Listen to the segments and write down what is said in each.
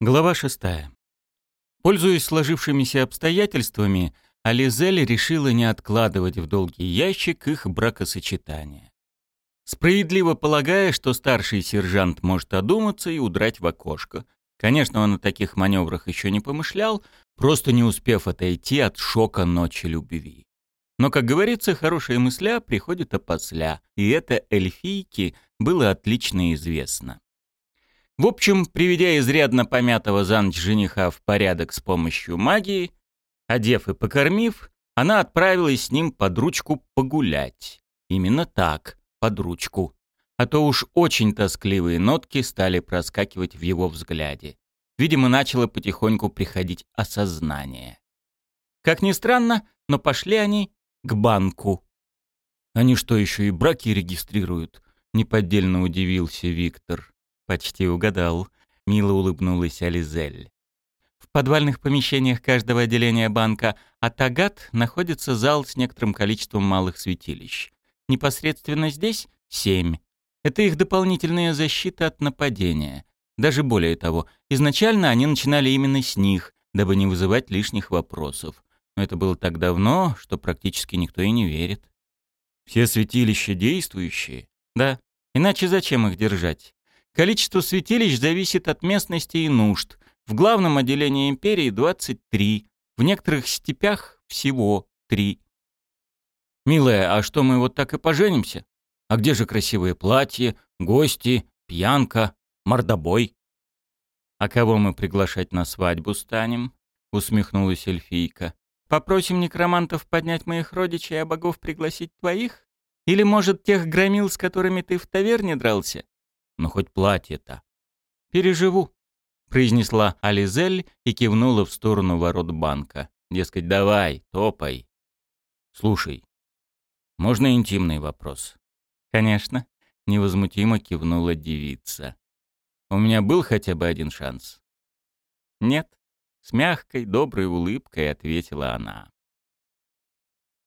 Глава шестая. Пользуясь сложившимися обстоятельствами, Ализель решила не откладывать в долгий ящик их бракосочетание. Справедливо полагая, что старший сержант может одуматься и удрать в окошко. Конечно, он о таких маневрах еще не помышлял, просто не успев отойти от шока ночи любви. Но, как говорится, хорошие мысля приходят опосля, и это эльфийке было отлично известно. В общем, приведя изрядно помятого за ночь жениха в порядок с помощью магии, одев и покормив, она отправилась с ним под ручку погулять. Именно так, под ручку. А то уж очень тоскливые нотки стали проскакивать в его взгляде. Видимо, начало потихоньку приходить осознание. Как ни странно, но пошли они к банку. «Они что, еще и браки регистрируют?» — неподдельно удивился Виктор. «Почти угадал», — мило улыбнулась Ализель. В подвальных помещениях каждого отделения банка Атагат находится зал с некоторым количеством малых святилищ. Непосредственно здесь — семь. Это их дополнительная защита от нападения. Даже более того, изначально они начинали именно с них, дабы не вызывать лишних вопросов. Но это было так давно, что практически никто и не верит. Все святилища действующие? Да. Иначе зачем их держать? Количество святилищ зависит от местности и нужд. В главном отделении империи 23, в некоторых степях всего 3. «Милая, а что мы вот так и поженимся? А где же красивые платья, гости, пьянка, мордобой?» «А кого мы приглашать на свадьбу станем?» — усмехнулась эльфийка. «Попросим некромантов поднять моих родичей, а богов пригласить твоих? Или, может, тех громил, с которыми ты в таверне дрался? Ну, хоть платье-то. Переживу, произнесла Ализель и кивнула в сторону ворот банка. Дескать, давай, топай. Слушай, можно интимный вопрос? Конечно, невозмутимо кивнула девица. У меня был хотя бы один шанс? Нет, с мягкой, доброй улыбкой ответила она.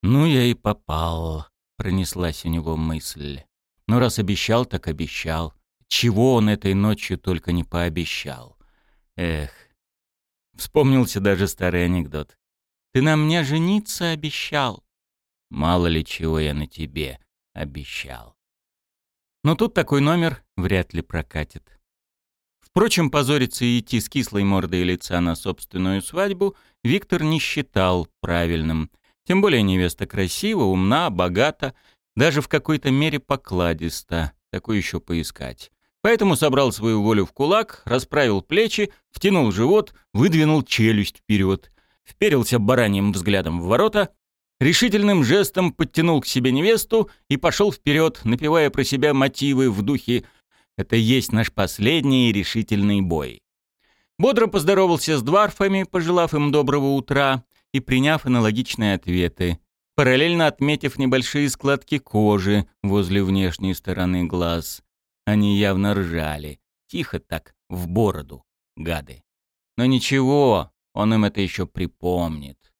«Ну, я и попал», — пронеслась у него мысль. «Ну, раз обещал, так обещал. Чего он этой ночью только не пообещал. Эх. Вспомнился даже старый анекдот. «Ты на мне жениться обещал». Мало ли чего я на тебе обещал. Но тут такой номер вряд ли прокатит. Впрочем, позориться и идти с кислой мордой лица на собственную свадьбу Виктор не считал правильным. Тем более невеста красива, умна, богата, даже в какой-то мере покладиста. Такой еще поискать. Поэтому собрал свою волю в кулак, расправил плечи, втянул живот, выдвинул челюсть вперед, вперился бараньим взглядом в ворота, решительным жестом подтянул к себе невесту и пошел вперед, напевая про себя мотивы в духе «Это есть наш последний решительный бой». Бодро поздоровался с дварфами, пожелав им доброго утра и приняв аналогичные ответы, параллельно отметив небольшие складки кожи возле внешней стороны глаз. Они явно ржали. Тихо так, в бороду, гады. Но ничего, он им это еще припомнит.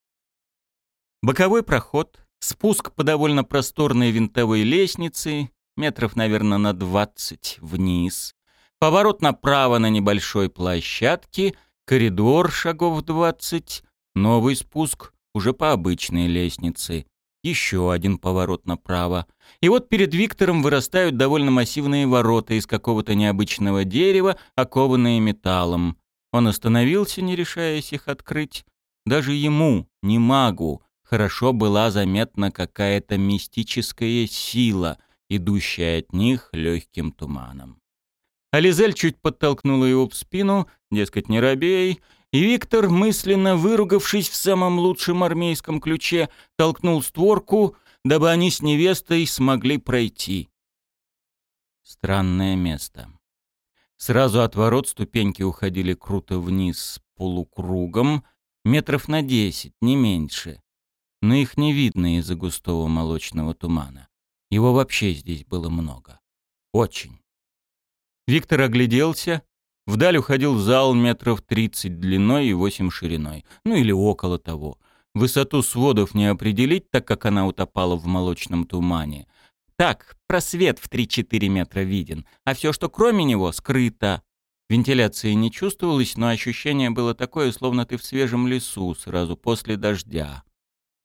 Боковой проход, спуск по довольно просторной винтовой лестнице, метров, наверное, на двадцать вниз, поворот направо на небольшой площадке, коридор шагов двадцать, новый спуск уже по обычной лестнице, еще один поворот направо. И вот перед Виктором вырастают довольно массивные ворота из какого-то необычного дерева, окованные металлом. Он остановился, не решаясь их открыть. Даже ему, не магу, хорошо была заметна какая-то мистическая сила, идущая от них легким туманом. Ализель чуть подтолкнула его в спину, дескать, не робей, и Виктор, мысленно выругавшись в самом лучшем армейском ключе, толкнул створку, дабы они с невестой смогли пройти. Странное место. Сразу от ворот ступеньки уходили круто вниз полукругом, метров на десять, не меньше. Но их не видно из-за густого молочного тумана. Его вообще здесь было много. Очень. Виктор огляделся, Вдаль уходил зал метров 30 длиной и 8 шириной. Ну или около того. Высоту сводов не определить, так как она утопала в молочном тумане. Так, просвет в 3-4 метра виден, а все, что кроме него, скрыто. Вентиляции не чувствовалось, но ощущение было такое, словно ты в свежем лесу сразу после дождя.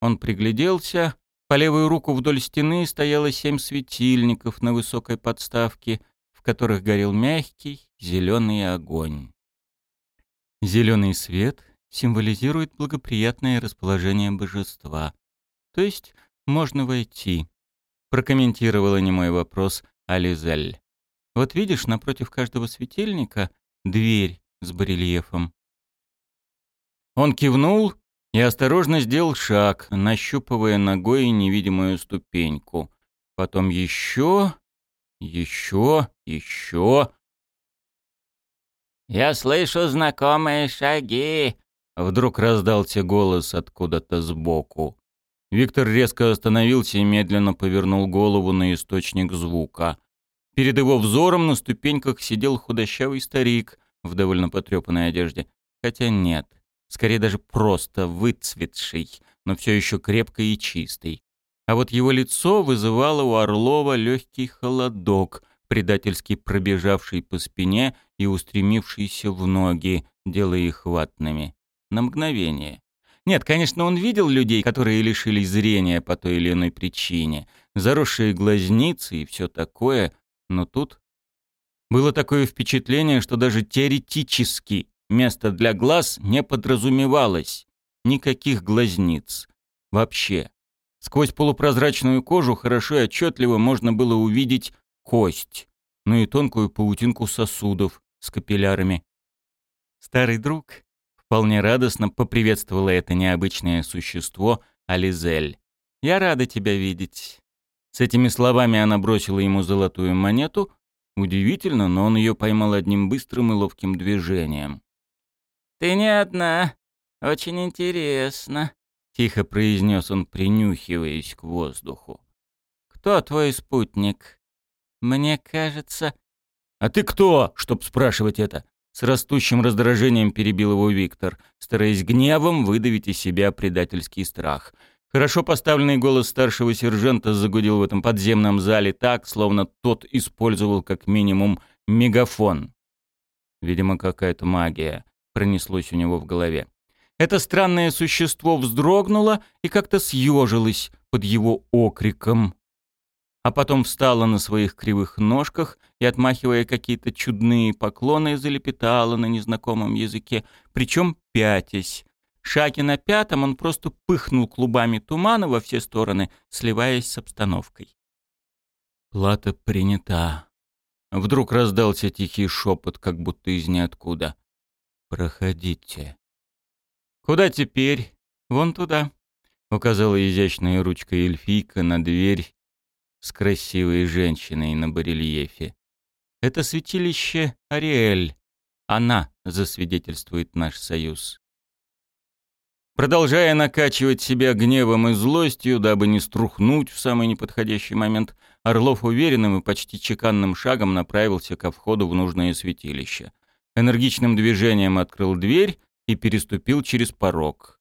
Он пригляделся. По левую руку вдоль стены стояло семь светильников на высокой подставке, которых горел мягкий зеленый огонь. Зеленый свет символизирует благоприятное расположение божества. То есть можно войти. Прокомментировала немой вопрос Ализель. Вот видишь, напротив каждого светильника дверь с барельефом. Он кивнул и осторожно сделал шаг, нащупывая ногой невидимую ступеньку. Потом еще, еще, еще. «Я слышу знакомые шаги!» Вдруг раздался голос откуда-то сбоку. Виктор резко остановился и медленно повернул голову на источник звука. Перед его взором на ступеньках сидел худощавый старик в довольно потрепанной одежде. Хотя нет, скорее даже просто выцветший, но все еще крепкий и чистый. А вот его лицо вызывало у Орлова легкий холодок, предательски пробежавший по спине и устремившийся в ноги, делая их ватными. На мгновение. Нет, конечно, он видел людей, которые лишились зрения по той или иной причине, заросшие глазницы и все такое, но тут было такое впечатление, что даже теоретически место для глаз не подразумевалось. Никаких глазниц. Вообще. Сквозь полупрозрачную кожу хорошо и отчетливо можно было увидеть кость, ну и тонкую паутинку сосудов с капиллярами. Старый друг вполне радостно поприветствовало это необычное существо Ализель. «Я рада тебя видеть. С этими словами она бросила ему золотую монету. Удивительно, но он ее поймал одним быстрым и ловким движением. «Ты не одна. Очень интересно», — тихо произнес он, принюхиваясь к воздуху. «Кто твой спутник?» «Мне кажется...» «А ты кто, чтоб спрашивать это?» С растущим раздражением перебил его Виктор, стараясь гневом выдавить из себя предательский страх — Хорошо поставленный голос старшего сержанта загудел в этом подземном зале так, словно тот использовал как минимум мегафон. Видимо, какая-то магия пронеслось у него в голове. Это странное существо вздрогнуло и как-то съежилось под его окриком. А потом встало на своих кривых ножках и, отмахивая какие-то чудные поклоны, залепетало на незнакомом языке, причем пятясь, шаге на пятом он просто пыхнул клубами тумана во все стороны, сливаясь с обстановкой. «Плата принята». Вдруг раздался тихий шепот, как будто из ниоткуда. «Проходите». «Куда теперь?» «Вон туда», — указала изящная ручка эльфийка на дверь с красивой женщиной на барельефе. «Это святилище Ариэль. Она засвидетельствует наш союз». Продолжая накачивать себя гневом и злостью, дабы не струхнуть в самый неподходящий момент, Орлов уверенным и почти чеканным шагом направился ко входу в нужное святилище. Энергичным движением открыл дверь и переступил через порог.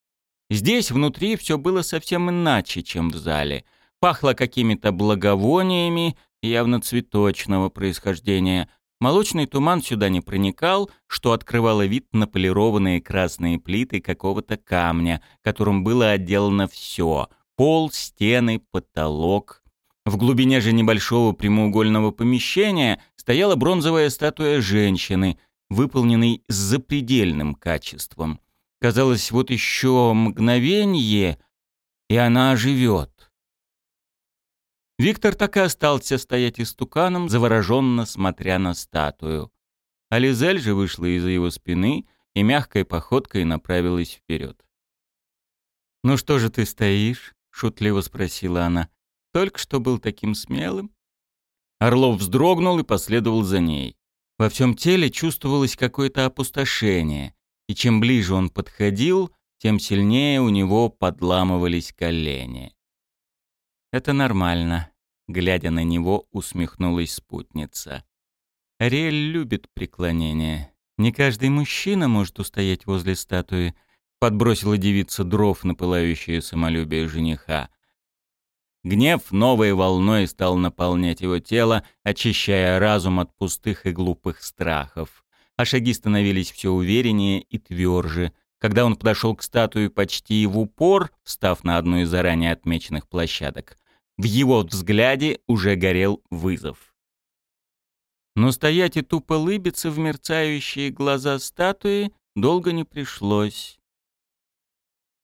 Здесь внутри все было совсем иначе, чем в зале. Пахло какими-то благовониями, явно цветочного происхождения, Молочный туман сюда не проникал, что открывало вид на полированные красные плиты какого-то камня, которым было отделано все — пол, стены, потолок. В глубине же небольшого прямоугольного помещения стояла бронзовая статуя женщины, выполненной с запредельным качеством. Казалось, вот еще мгновение, и она оживет. Виктор так и остался стоять истуканом, завороженно смотря на статую. Ализель же вышла из-за его спины и мягкой походкой направилась вперед. «Ну что же ты стоишь?» — шутливо спросила она. «Только что был таким смелым?» Орлов вздрогнул и последовал за ней. Во всем теле чувствовалось какое-то опустошение, и чем ближе он подходил, тем сильнее у него подламывались колени. «Это нормально», — глядя на него, усмехнулась спутница. «Ариэль любит преклонение. Не каждый мужчина может устоять возле статуи», — подбросила девица дров на пылающее самолюбие жениха. Гнев новой волной стал наполнять его тело, очищая разум от пустых и глупых страхов. а шаги становились все увереннее и тверже. Когда он подошел к статуе почти в упор, встав на одну из заранее отмеченных площадок, в его взгляде уже горел вызов. Но стоять и тупо лыбиться в мерцающие глаза статуи долго не пришлось.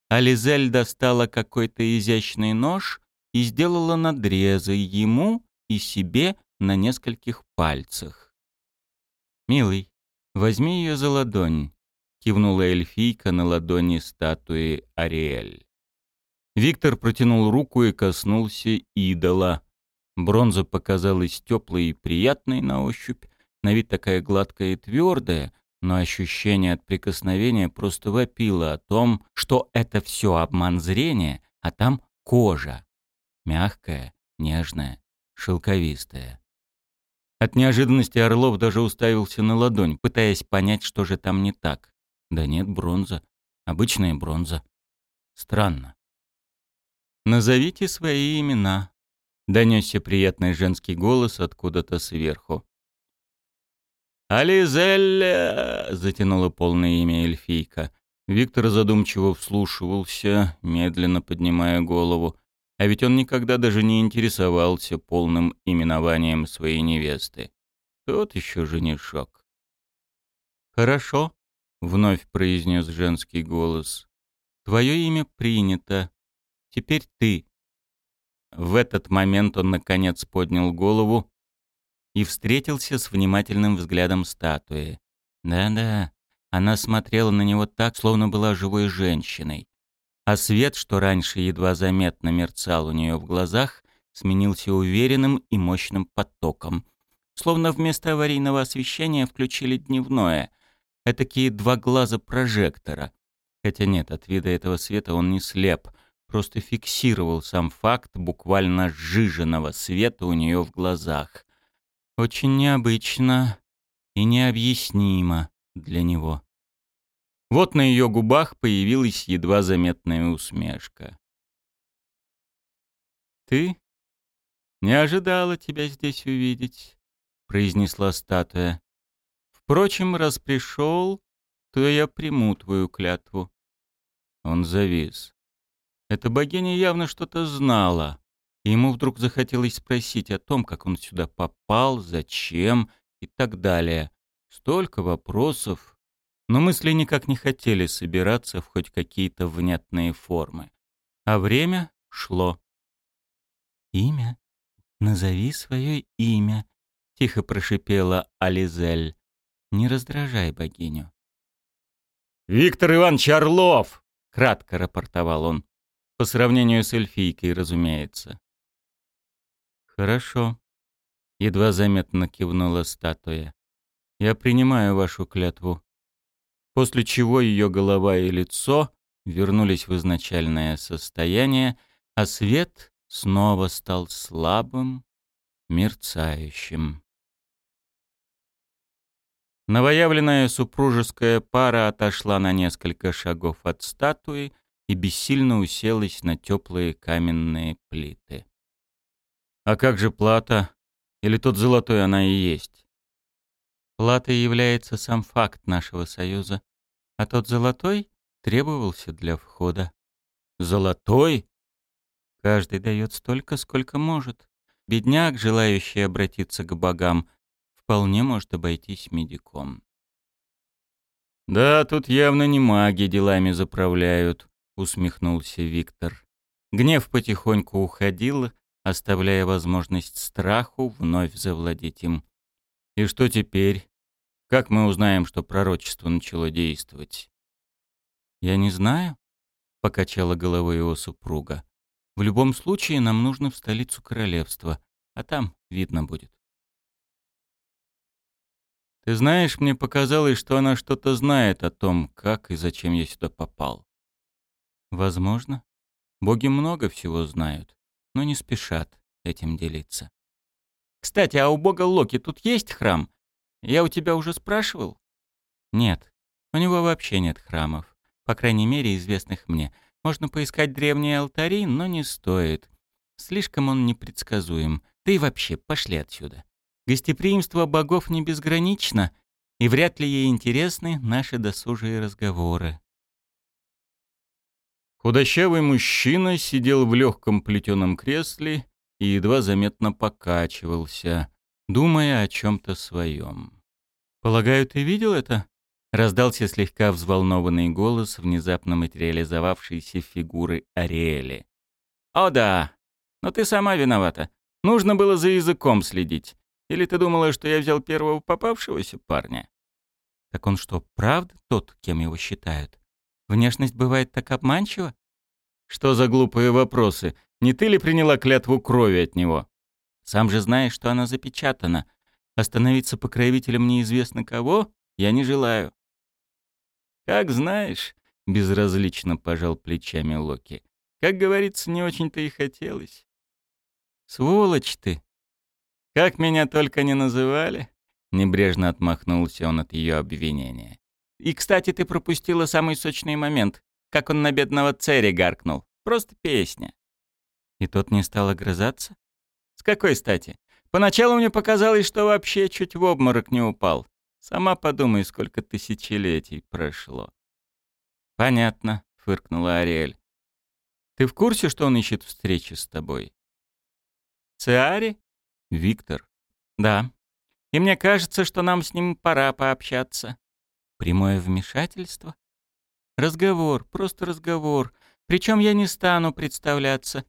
Ализель достала какой-то изящный нож и сделала надрезы ему и себе на нескольких пальцах. «Милый, возьми ее за ладонь», — кивнула эльфийка на ладони статуи Ариэль. Виктор протянул руку и коснулся идола. Бронза показалась теплой и приятной на ощупь, на вид такая гладкая и твердая, но ощущение от прикосновения просто вопило о том, что это все обман зрения, а там кожа. Мягкая, нежная, шелковистая. От неожиданности Орлов даже уставился на ладонь, пытаясь понять, что же там не так. Да нет, бронза. Обычная бронза. Странно. «Назовите свои имена», — донесся приятный женский голос откуда-то сверху. «Ализелля!» — затянула полное имя эльфийка. Виктор задумчиво вслушивался, медленно поднимая голову. А ведь он никогда даже не интересовался полным именованием своей невесты. Тот еще женишок. «Хорошо», — вновь произнес женский голос. «Твое имя принято. Теперь ты». В этот момент он, наконец, поднял голову и встретился с внимательным взглядом статуи. Да-да, она смотрела на него так, словно была живой женщиной. А свет, что раньше едва заметно мерцал у нее в глазах, сменился уверенным и мощным потоком. Словно вместо аварийного освещения включили дневное. Этакие два глаза прожектора. Хотя нет, от вида этого света он не слеп — просто фиксировал сам факт буквально сжиженного света у нее в глазах. Очень необычно и необъяснимо для него. Вот на ее губах появилась едва заметная усмешка. «Ты? Не ожидала тебя здесь увидеть», — произнесла статуя. «Впрочем, раз пришел, то я приму твою клятву». Он завис. Эта богиня явно что-то знала. И ему вдруг захотелось спросить о том, как он сюда попал, зачем и так далее. Столько вопросов. Но мысли никак не хотели собираться в хоть какие-то внятные формы. А время шло. «Имя? Назови свое имя», — тихо прошипела Ализель. «Не раздражай богиню». «Виктор Иванович Орлов!» — кратко рапортовал он. По сравнению с эльфийкой, разумеется. «Хорошо», — едва заметно кивнула статуя. «Я принимаю вашу клятву». После чего ее голова и лицо вернулись в изначальное состояние, а свет снова стал слабым, мерцающим. Новоявленная супружеская пара отошла на несколько шагов от статуи, и бессильно уселась на теплые каменные плиты. «А как же плата? Или тот золотой она и есть?» «Платой является сам факт нашего союза, а тот золотой требовался для входа». «Золотой?» «Каждый дает столько, сколько может. Бедняк, желающий обратиться к богам, вполне может обойтись медиком». «Да, тут явно не маги делами заправляют», — усмехнулся Виктор. Гнев потихоньку уходил, оставляя возможность страху вновь завладеть им. «И что теперь? Как мы узнаем, что пророчество начало действовать?» «Я не знаю», — покачала головой его супруга. «В любом случае нам нужно в столицу королевства, а там видно будет». «Ты знаешь, мне показалось, что она что-то знает о том, как и зачем я сюда попал. Возможно. Боги много всего знают, но не спешат этим делиться. Кстати, а у бога Локи тут есть храм? Я у тебя уже спрашивал? Нет. У него вообще нет храмов. По крайней мере, известных мне. Можно поискать древние алтари, но не стоит. Слишком он непредсказуем. Да и вообще, пошли отсюда. Гостеприимство богов не безгранично, и вряд ли ей интересны наши досужие разговоры. Худощавый мужчина сидел в легком плетеном кресле и едва заметно покачивался, думая о чем-то своем. «Полагаю, ты видел это?» — раздался слегка взволнованный голос внезапно материализовавшейся фигуры Ариэли. «О да, но ты сама виновата. Нужно было за языком следить. Или ты думала, что я взял первого попавшегося парня?» «Так он что, правда тот, кем его считают? Внешность бывает так обманчива?» «Что за глупые вопросы? Не ты ли приняла клятву крови от него?» «Сам же знаешь, что она запечатана. Остановиться покровителем неизвестно кого я не желаю». «Как знаешь», — безразлично пожал плечами Локи. «Как говорится, не очень-то и хотелось». «Сволочь ты!» «Как меня только не называли!» Небрежно отмахнулся он от ее обвинения. «И, кстати, ты пропустила самый сочный момент, как он на бедного Цери гаркнул. Просто песня». «И тот не стал огрызаться?» «С какой стати? Поначалу мне показалось, что вообще чуть в обморок не упал. Сама подумай, сколько тысячелетий прошло». «Понятно», — фыркнула Ариэль. «Ты в курсе, что он ищет встречи с тобой?» «Циари?» «Виктор». «Да. И мне кажется, что нам с ним пора пообщаться». «Прямое вмешательство?» «Разговор, просто разговор. Причем я не стану представляться.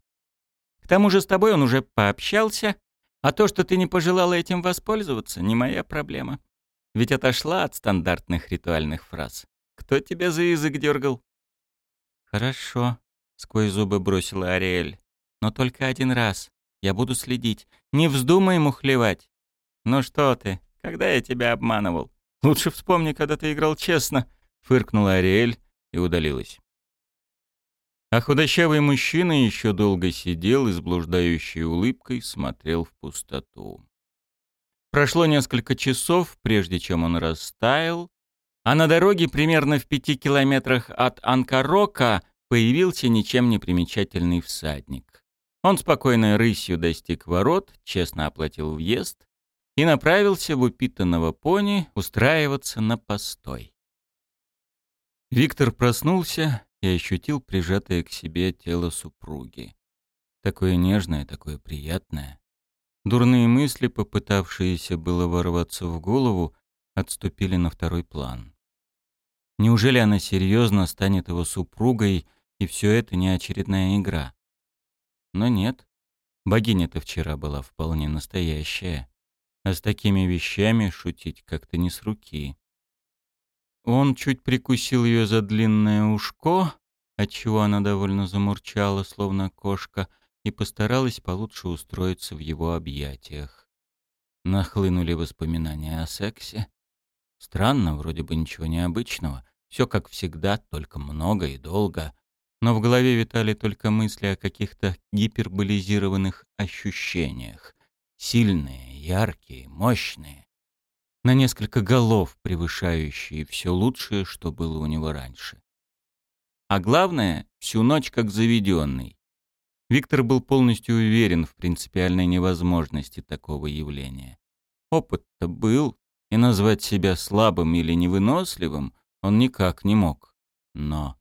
К тому же с тобой он уже пообщался, а то, что ты не пожелала этим воспользоваться, не моя проблема. Ведь отошла от стандартных ритуальных фраз. Кто тебя за язык дергал? Хорошо, сквозь зубы бросила Ариэль. Но только один раз. Я буду следить. Не вздумай ему хлевать. Ну что ты, когда я тебя обманывал? Лучше вспомни, когда ты играл честно, фыркнула Ариэль и удалилась. А худощавый мужчина еще долго сидел и с блуждающей улыбкой смотрел в пустоту. Прошло несколько часов, прежде чем он растаял, а на дороге примерно в пяти километрах от Анкарока появился ничем не примечательный всадник. Он спокойно рысью достиг ворот, честно оплатил въезд и направился в упитанного пони устраиваться на постой. Виктор проснулся и ощутил прижатое к себе тело супруги. Такое нежное, такое приятное. Дурные мысли, попытавшиеся было ворваться в голову, отступили на второй план. Неужели она серьезно станет его супругой, и все это не очередная игра? Но нет. Богиня-то вчера была вполне настоящая. А с такими вещами шутить как-то не с руки. Он чуть прикусил ее за длинное ушко, отчего она довольно замурчала, словно кошка, и постаралась получше устроиться в его объятиях. Нахлынули воспоминания о сексе. Странно, вроде бы ничего необычного. Все как всегда, только много и долго. Но в голове витали только мысли о каких-то гиперболизированных ощущениях. Сильные, яркие, мощные на несколько голов превышающие все лучшее, что было у него раньше. А главное, всю ночь как заведенный. Виктор был полностью уверен в принципиальной невозможности такого явления. Опыт-то был, и назвать себя слабым или невыносливым он никак не мог. Но...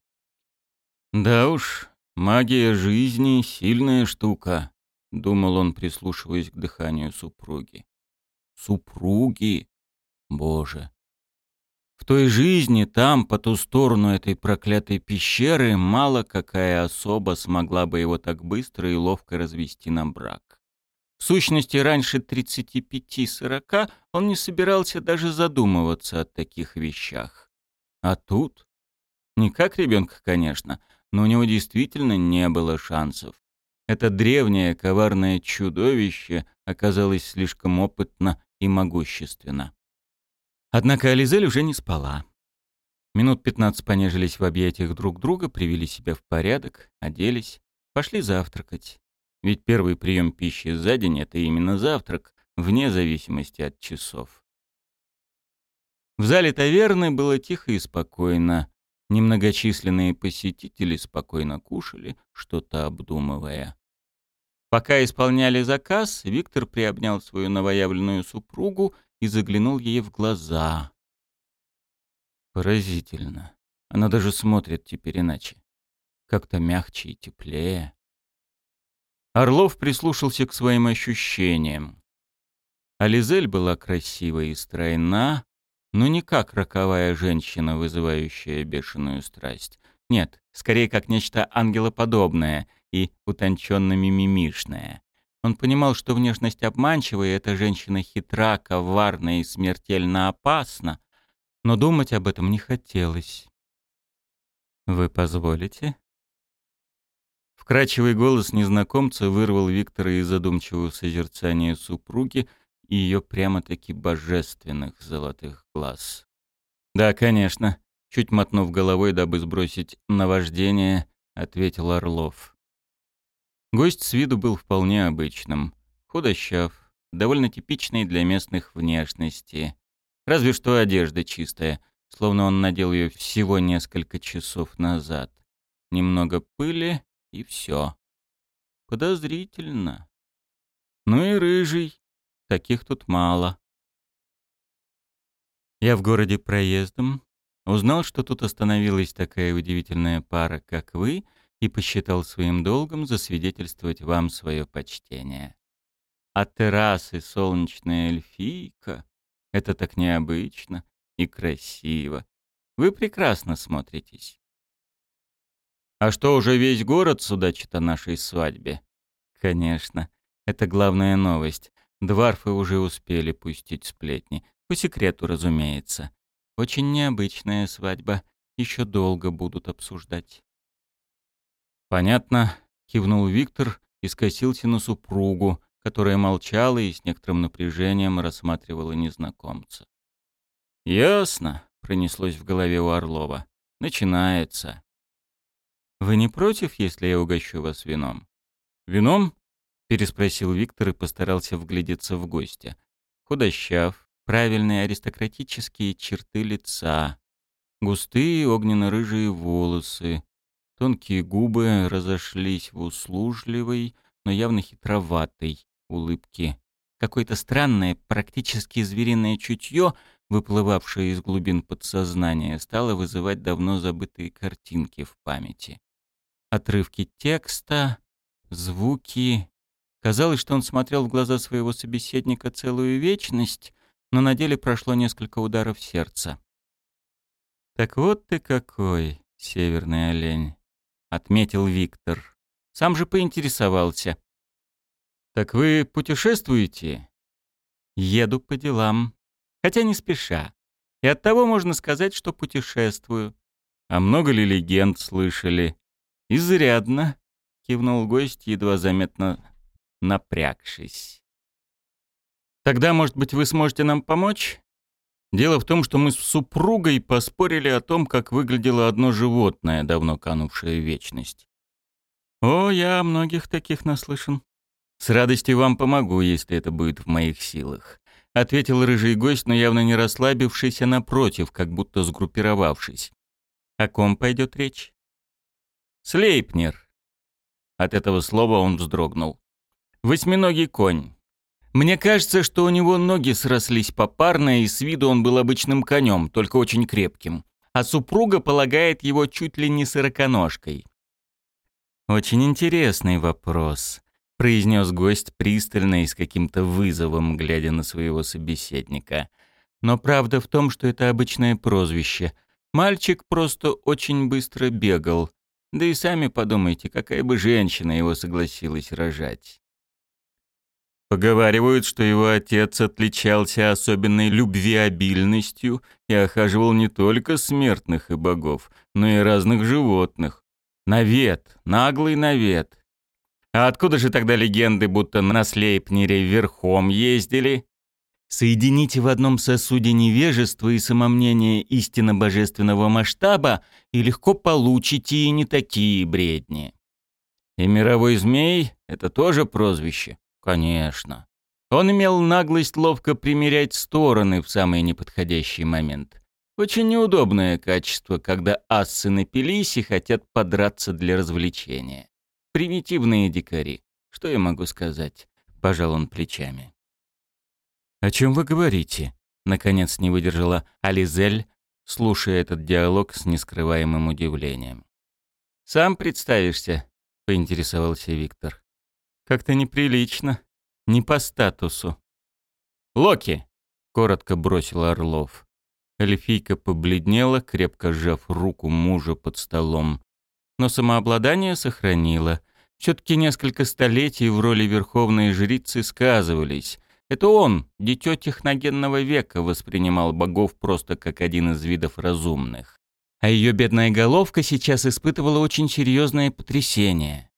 Да уж, магия жизни — сильная штука, — думал он, прислушиваясь к дыханию супруги. Супруги! Боже. В той жизни, там, по ту сторону этой проклятой пещеры, мало какая особа смогла бы его так быстро и ловко развести на брак. В сущности, раньше 35-40 он не собирался даже задумываться о таких вещах. А тут? Не как ребенка, конечно, но у него действительно не было шансов. Это древнее коварное чудовище оказалось слишком опытно и могущественно. Однако Ализель уже не спала. Минут пятнадцать понежились в объятиях друг друга, привели себя в порядок, оделись, пошли завтракать. Ведь первый прием пищи за день — это именно завтрак, вне зависимости от часов. В зале таверны было тихо и спокойно. Немногочисленные посетители спокойно кушали, что-то обдумывая. Пока исполняли заказ, Виктор приобнял свою новоявленную супругу и заглянул ей в глаза. Поразительно. Она даже смотрит теперь иначе. Как-то мягче и теплее. Орлов прислушался к своим ощущениям. Ализель была красива и стройна, но не как роковая женщина, вызывающая бешеную страсть. Нет, скорее как нечто ангелоподобное и утонченно-мимимишное. Он понимал, что внешность обманчива, и эта женщина хитра, коварна и смертельно опасна, но думать об этом не хотелось. «Вы позволите?» Вкрадчивый голос незнакомца вырвал Виктора из задумчивого созерцания супруги и ее прямо-таки божественных золотых глаз. «Да, конечно», — чуть мотнув головой, дабы сбросить наваждение, ответил Орлов. Гость с виду был вполне обычным. Худощав, довольно типичный для местных внешности. Разве что одежда чистая, словно он надел ее всего несколько часов назад. Немного пыли и все. Подозрительно. Ну и рыжий. Таких тут мало. Я в городе проездом. Узнал, что тут остановилась такая удивительная пара, как вы, и посчитал своим долгом засвидетельствовать вам свое почтение. А террасы солнечная эльфийка — это так необычно и красиво. Вы прекрасно смотритесь. А что, уже весь город судачит о нашей свадьбе? Конечно, это главная новость. Дварфы уже успели пустить сплетни. По секрету, разумеется. Очень необычная свадьба. Еще долго будут обсуждать. «Понятно», — кивнул Виктор и скосился на супругу, которая молчала и с некоторым напряжением рассматривала незнакомца. «Ясно», — пронеслось в голове у Орлова. «Начинается». «Вы не против, если я угощу вас вином?» «Вином?» — переспросил Виктор и постарался вглядеться в гостя. Худощав, правильные аристократические черты лица, густые огненно-рыжие волосы, тонкие губы разошлись в услужливой, но явно хитроватой улыбке. Какое-то странное, практически звериное чутье, выплывавшее из глубин подсознания, стало вызывать давно забытые картинки в памяти отрывки текста, звуки. Казалось, что он смотрел в глаза своего собеседника целую вечность, но на деле прошло несколько ударов сердца. «Так вот ты какой, северный олень», — отметил Виктор. Сам же поинтересовался. «Так вы путешествуете?» «Еду по делам. Хотя не спеша. И оттого можно сказать, что путешествую. А много ли легенд слышали?» «Изрядно», — кивнул гость, едва заметно напрягшись. «Тогда, может быть, вы сможете нам помочь?» Дело в том, что мы с супругой поспорили о том, как выглядело одно животное, давно канувшее в вечность. О, я о многих таких наслышан. С радостью вам помогу, если это будет в моих силах, ответил рыжий гость, но явно не расслабившись, а напротив, как будто сгруппировавшись. О ком пойдет речь? Слейпнер. От этого слова он вздрогнул. Восьминогий конь. Мне кажется, что у него ноги срослись попарно, и с виду он был обычным конем, только очень крепким. А супруга полагает его чуть ли не сороконожкой. «Очень интересный вопрос», — произнес гость пристально и с каким-то вызовом, глядя на своего собеседника. «Но правда в том, что это обычное прозвище. Мальчик просто очень быстро бегал. Да и сами подумайте, какая бы женщина его согласилась рожать. Поговаривают, что его отец отличался особенной любвеобильностью и охаживал не только смертных и богов, но и разных животных. Навет, наглый навет. А откуда же тогда легенды, будто на Слейпнере верхом ездили? Соедините в одном сосуде невежество и самомнение истинно божественного масштаба, и легко получите и не такие бредни. И мировой змей — это тоже прозвище? Конечно. Он имел наглость ловко примерять стороны в самый неподходящий момент. Очень неудобное качество, когда ассы напились и хотят подраться для развлечения. Примитивные дикари. Что я могу сказать? Пожал он плечами. «О чем вы говорите?» — наконец не выдержала Ализель, слушая этот диалог с нескрываемым удивлением. «Сам представишься?» — поинтересовался Виктор. «Как-то неприлично. Не по статусу». «Локи!» — коротко бросил Орлов. Эльфийка побледнела, крепко сжав руку мужа под столом. Но самообладание сохранила. Все-таки несколько столетий в роли верховной жрицы сказывались. Это он, дитё техногенного века, воспринимал богов просто как один из видов разумных. А ее бедная головка сейчас испытывала очень серьезное потрясение.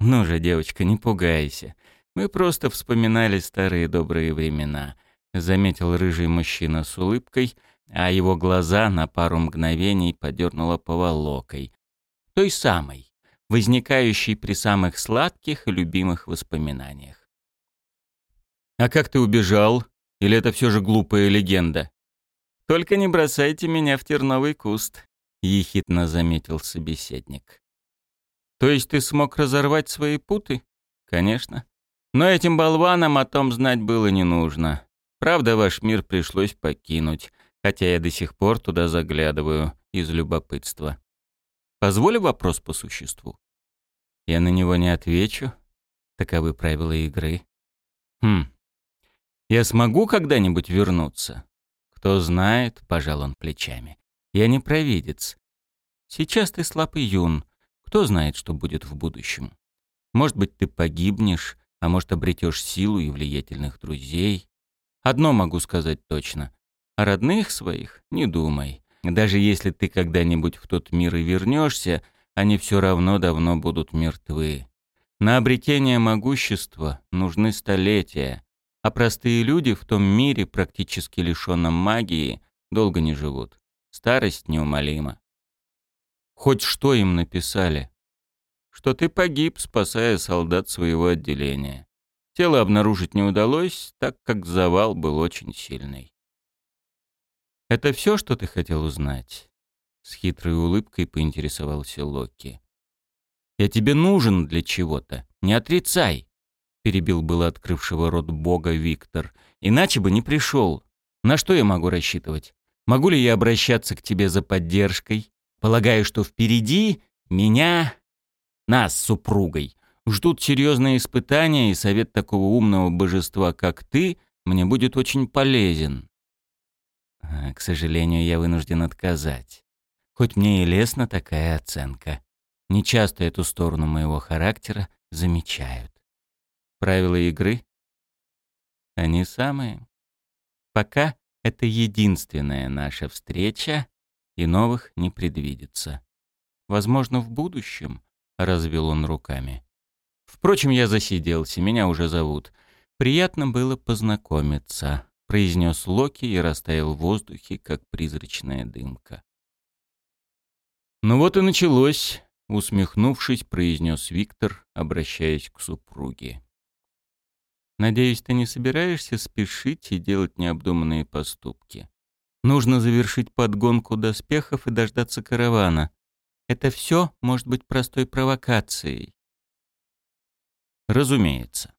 «Ну же, девочка, не пугайся. Мы просто вспоминали старые добрые времена», — заметил рыжий мужчина с улыбкой, а его глаза на пару мгновений подернуло поволокой. Той самой, возникающей при самых сладких и любимых воспоминаниях. «А как ты убежал? Или это все же глупая легенда?» «Только не бросайте меня в терновый куст», — ехидно заметил собеседник. «То есть ты смог разорвать свои путы?» «Конечно. Но этим болванам о том знать было не нужно. Правда, ваш мир пришлось покинуть, хотя я до сих пор туда заглядываю из любопытства. Позволю вопрос по существу?» «Я на него не отвечу. Таковы правила игры». «Хм, я смогу когда-нибудь вернуться? Кто знает, пожал он плечами. Я не провидец. Сейчас ты слаб и юн. Кто знает, что будет в будущем? Может быть, ты погибнешь, а может, обретешь силу и влиятельных друзей. Одно могу сказать точно. О родных своих не думай. Даже если ты когда-нибудь в тот мир и вернешься, они все равно давно будут мертвы. На обретение могущества нужны столетия, а простые люди в том мире, практически лишенном магии, долго не живут. Старость неумолима. Хоть что им написали? Что ты погиб, спасая солдат своего отделения. Тело обнаружить не удалось, так как завал был очень сильный. «Это все, что ты хотел узнать?» С хитрой улыбкой поинтересовался Локи. «Я тебе нужен для чего-то, не отрицай!» перебил было открывшего рот бога Виктор. «Иначе бы не пришел. На что я могу рассчитывать? Могу ли я обращаться к тебе за поддержкой? Полагаю, что впереди меня, нас с супругой, ждут серьезные испытания, и совет такого умного божества, как ты, мне будет очень полезен. А, к сожалению, я вынужден отказать. Хоть мне и лестна такая оценка. Нечасто эту сторону моего характера замечают. Правила игры? Они самые. Пока это единственная наша встреча, и новых не предвидится. Возможно, в будущем, — развел он руками. Впрочем, я засиделся, меня уже зовут. Приятно было познакомиться, — произнес Локи и растаял в воздухе, как призрачная дымка. Ну вот и началось, — усмехнувшись, произнес Виктор, обращаясь к супруге. Надеюсь, ты не собираешься спешить и делать необдуманные поступки. Нужно завершить подгонку доспехов и дождаться каравана. Это все может быть простой провокацией. Разумеется.